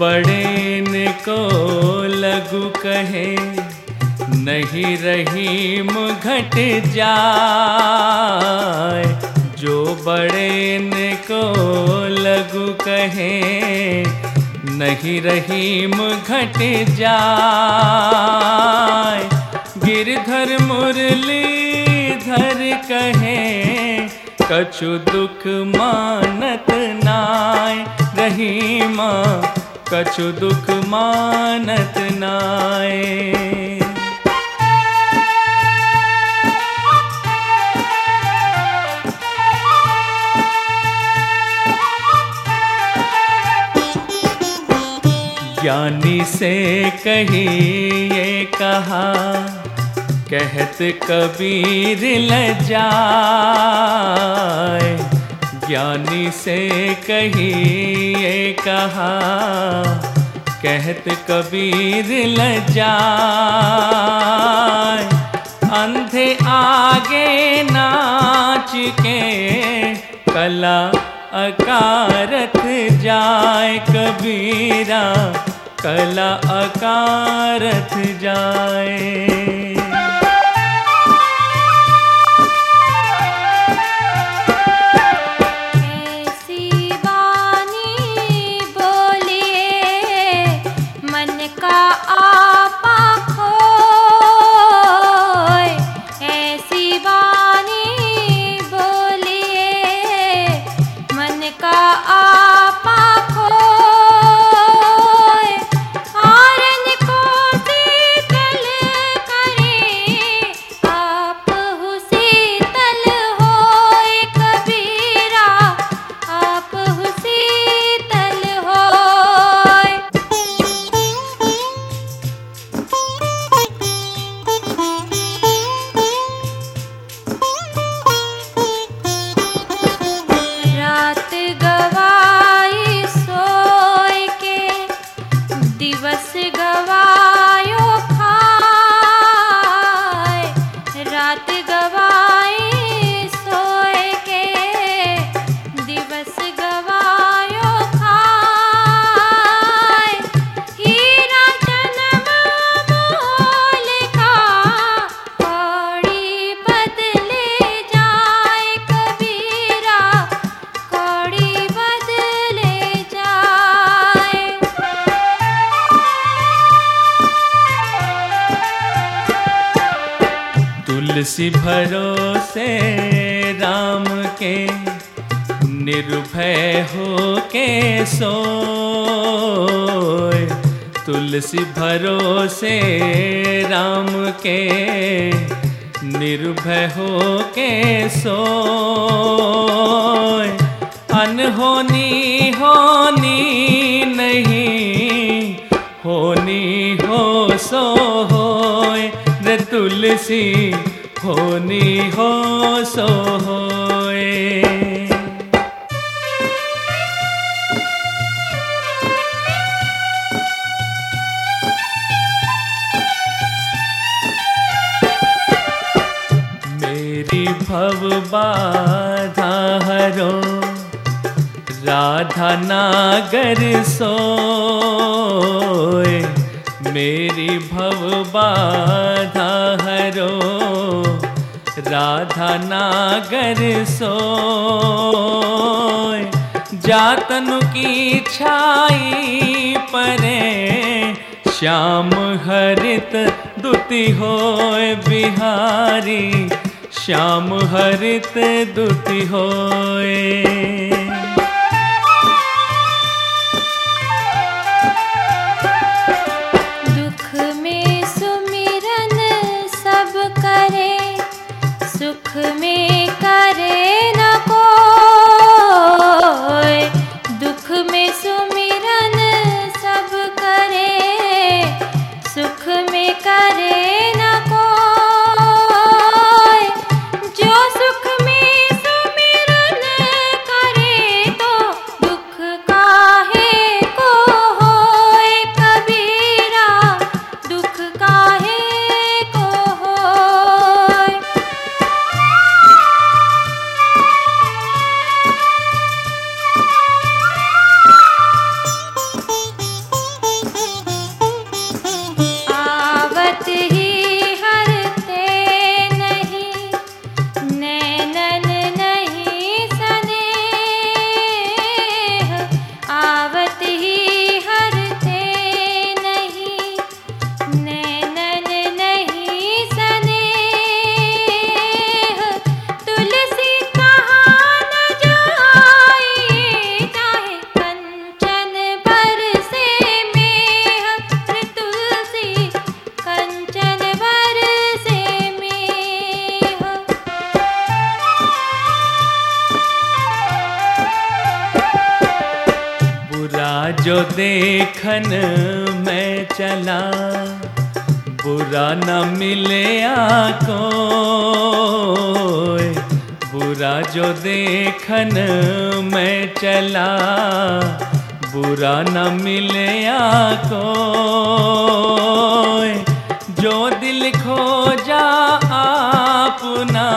बड़े न को लगू कहे, नहीं रहीम घट जाए। जो बड़े न को लगू कहे, नहीं रहीम घट जाए। गिरधर मुरली धर कहे, कछु दुख मानत नाय रही रहीमा कछु दुख मानत नाय ज्ञानी से कही ये कहा कहत कबीर ल जाए ज्ञानी से कही ये कहा, कहत कबीर ल जाए अंधे आगे नाच के कला अकारत जाए कबीरा, कला अकारत जाए तुलसी भरोसे राम के, निर्भय हो के सोए। तुलसी भरोसे राम के, निर्भय हो के सोए। अनहोनी होनी नहीं, होनी हो सो रे तुलसी होनी हो सो होए। भव बाधा हरो राधा नागर सोए। मेरी भव बाधा हरो राधा नागर सोए जातनु की छाई परे श्याम हरित दुति होए बिहारी। श्याम हरित दुति होए जो देखन मैं चला, बुरा न मिले आको बुरा जो देखन मैं चला, बुरा न मिले आको जो दिल खो जा आपना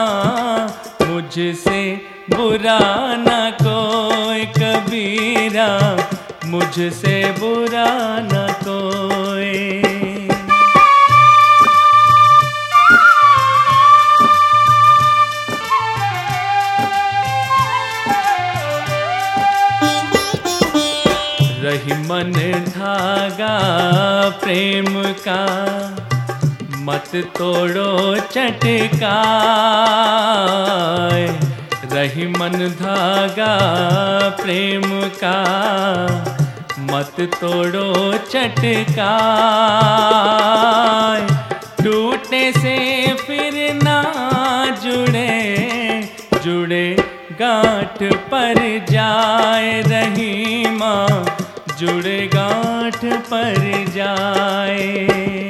मुझसे बुरा न मुझसे बुरा न कोई। रही मन धागा प्रेम का, मत तोड़ो चटका। रही मन धागा प्रेम का मत तोड़ो चटका टूटे से फिर ना जुड़े जुड़े गांठ पर जाए रही माँ जुड़े गांठ पर जाए।